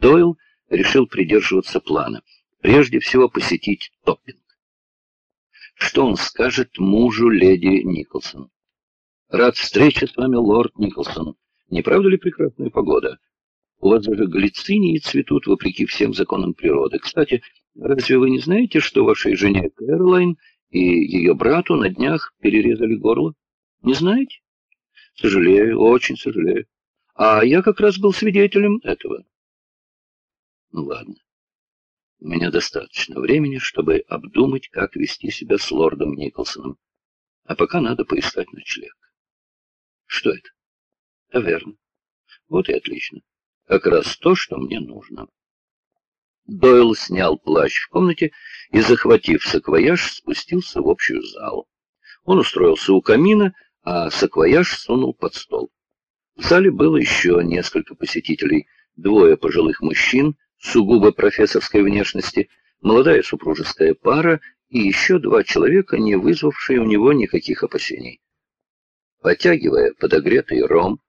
Дойл решил придерживаться плана. Прежде всего посетить Топпинг. Что он скажет мужу леди Николсон? Рад встрече с вами, лорд Николсон. Не правда ли прекрасная погода? У вас даже глицинии цветут вопреки всем законам природы. Кстати, разве вы не знаете, что вашей жене Кэролайн и ее брату на днях перерезали горло? Не знаете? Сожалею, очень сожалею. А я как раз был свидетелем этого. Ну ладно. У меня достаточно времени, чтобы обдумать, как вести себя с лордом Николсоном. А пока надо поискать ночлег. Что это? Таверна. Вот и отлично. Как раз то, что мне нужно. Дойл снял плащ в комнате и, захватив саквояж, спустился в общую залу. Он устроился у камина, а саквояж сунул под стол. В зале было еще несколько посетителей, двое пожилых мужчин, сугубо профессорской внешности, молодая супружеская пара и еще два человека, не вызвавшие у него никаких опасений. Потягивая подогретый ром,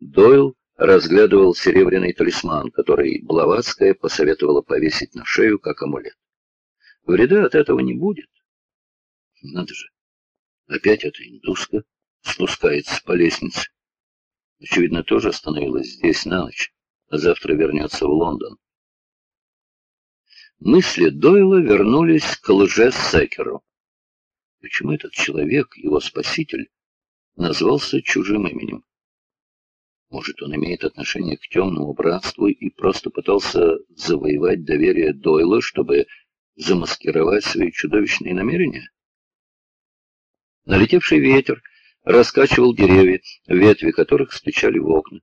Дойл разглядывал серебряный талисман, который Блаватская посоветовала повесить на шею как амулет. Вреда от этого не будет. Надо же, опять эта индуска спускается по лестнице. Очевидно, тоже остановилась здесь на ночь, а завтра вернется в Лондон. Мысли Дойла вернулись к лже-секеру. Почему этот человек, его спаситель, назвался чужим именем? Может, он имеет отношение к темному братству и просто пытался завоевать доверие Дойла, чтобы замаскировать свои чудовищные намерения? Налетевший ветер раскачивал деревья, ветви которых стучали в окна.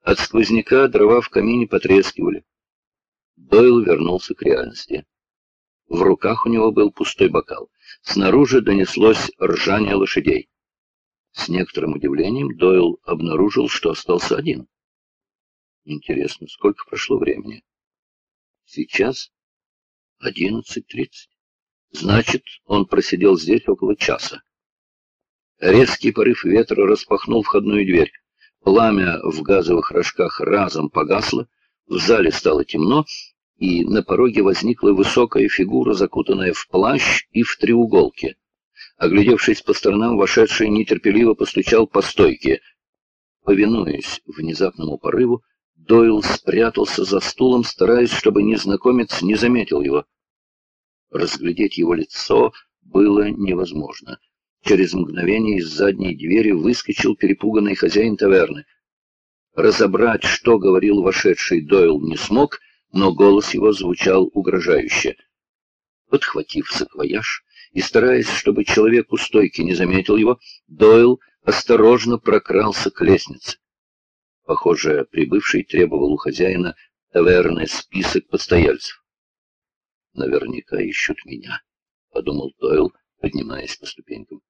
От сквозняка дрова в камине потрескивали. Дойл вернулся к реальности. В руках у него был пустой бокал. Снаружи донеслось ржание лошадей. С некоторым удивлением Дойл обнаружил, что остался один. Интересно, сколько прошло времени? Сейчас одиннадцать тридцать. Значит, он просидел здесь около часа. Резкий порыв ветра распахнул входную дверь. Пламя в газовых рожках разом погасло, в зале стало темно, и на пороге возникла высокая фигура, закутанная в плащ и в треуголке. Оглядевшись по сторонам, вошедший нетерпеливо постучал по стойке. Повинуясь внезапному порыву, Дойл спрятался за стулом, стараясь, чтобы незнакомец не заметил его. Разглядеть его лицо было невозможно. Через мгновение из задней двери выскочил перепуганный хозяин таверны. Разобрать, что говорил вошедший Дойл, не смог, но голос его звучал угрожающе. Подхватив саквояж и стараясь, чтобы человек у стойки не заметил его, Дойл осторожно прокрался к лестнице. Похоже, прибывший требовал у хозяина таверны список постояльцев. «Наверняка ищут меня», — подумал Дойл, поднимаясь по ступенькам.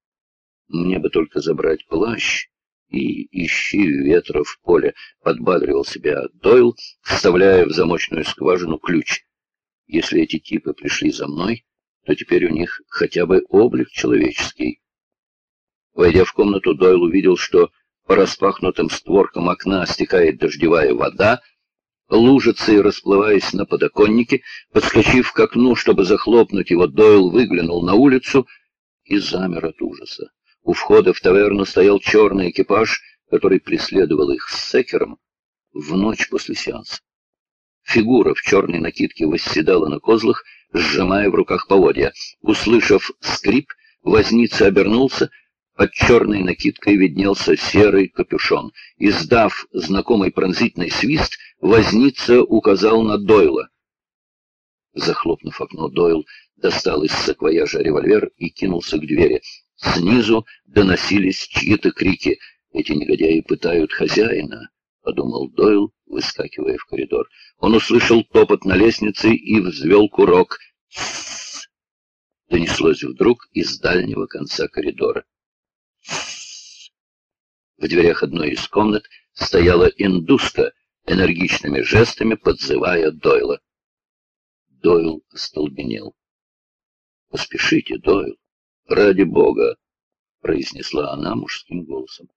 «Мне бы только забрать плащ и ищи ветра в поле», — подбадривал себя Дойл, вставляя в замочную скважину ключ. «Если эти типы пришли за мной, то теперь у них хотя бы облик человеческий». Войдя в комнату, Дойл увидел, что по распахнутым створкам окна стекает дождевая вода, лужицей расплываясь на подоконнике, подскочив к окну, чтобы захлопнуть его, Дойл выглянул на улицу и замер от ужаса. У входа в таверну стоял черный экипаж, который преследовал их с секером в ночь после сеанса. Фигура в черной накидке восседала на козлах, сжимая в руках поводья. Услышав скрип, возница обернулся, под черной накидкой виднелся серый капюшон. Издав знакомый пронзительный свист, возница указал на Дойла. Захлопнув окно, Дойл достал из саквояжа револьвер и кинулся к двери. Снизу доносились чьи-то крики. «Эти негодяи пытают хозяина», — подумал Дойл, выскакивая в коридор. Он услышал топот на лестнице и взвел курок. «Тссс!» — донеслось вдруг из дальнего конца коридора. В дверях одной из комнат стояла индуска, энергичными жестами подзывая Дойла. Дойл остолбенел. «Поспешите, Дойл!» «Ради бога!» — произнесла она мужским голосом.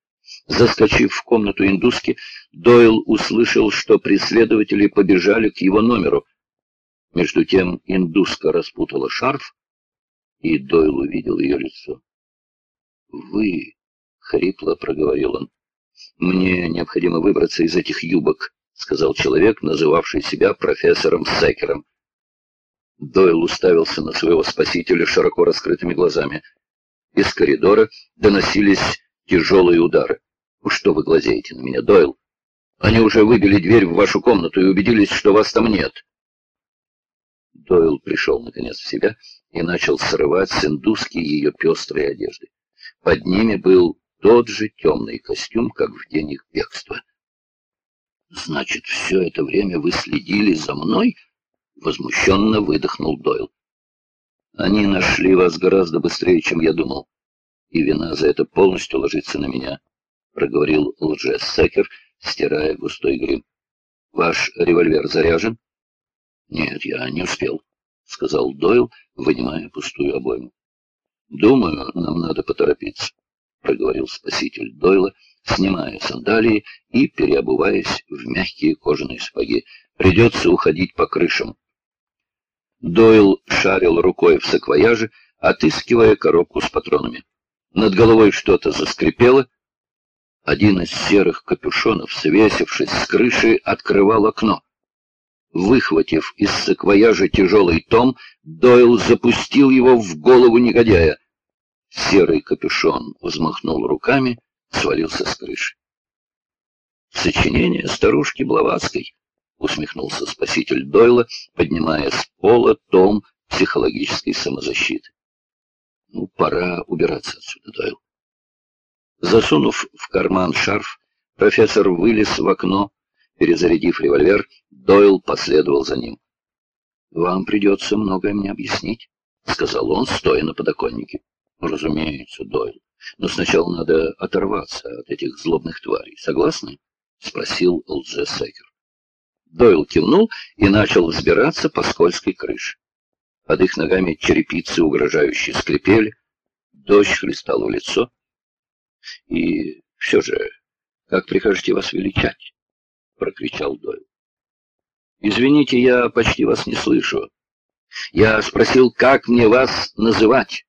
Заскочив в комнату индуски, Дойл услышал, что преследователи побежали к его номеру. Между тем индуска распутала шарф, и Дойл увидел ее лицо. «Вы...» — хрипло проговорил он. «Мне необходимо выбраться из этих юбок», — сказал человек, называвший себя профессором Секером. Дойл уставился на своего спасителя широко раскрытыми глазами. Из коридора доносились тяжелые удары. «Что вы глазеете на меня, Дойл? Они уже выбили дверь в вашу комнату и убедились, что вас там нет». Дойл пришел, наконец, в себя и начал срывать с индуски ее пестрые одежды. Под ними был тот же темный костюм, как в день их бегства. «Значит, все это время вы следили за мной?» — возмущенно выдохнул Дойл. «Они нашли вас гораздо быстрее, чем я думал, и вина за это полностью ложится на меня», — проговорил лжец-секер, стирая густой грим. «Ваш револьвер заряжен?» «Нет, я не успел», — сказал Дойл, вынимая пустую обойму. «Думаю, нам надо поторопиться», — проговорил спаситель Дойла, снимая сандалии и переобуваясь в мягкие кожаные сапоги. «Придется уходить по крышам». Дойл шарил рукой в саквояже, отыскивая коробку с патронами. Над головой что-то заскрипело. Один из серых капюшонов, свесившись с крыши, открывал окно. Выхватив из саквояжа тяжелый том, Дойл запустил его в голову негодяя. Серый капюшон взмахнул руками, свалился с крыши. «Сочинение старушки Блаватской», — усмехнулся спаситель Дойла, поднимая с пола том психологической самозащиты. «Ну, пора убираться отсюда, Дойл». Засунув в карман шарф, профессор вылез в окно, перезарядив револьвер, Дойл последовал за ним. «Вам придется многое мне объяснить», — сказал он, стоя на подоконнике. «Разумеется, Дойл. Но сначала надо оторваться от этих злобных тварей. Согласны?» — спросил лже-секер. Дойл кивнул и начал взбираться по скользкой крыше. Под их ногами черепицы угрожающе скрипели, дождь хлестал в лицо. «И все же, как прикажете вас величать?» — прокричал Дойл. «Извините, я почти вас не слышу. Я спросил, как мне вас называть?»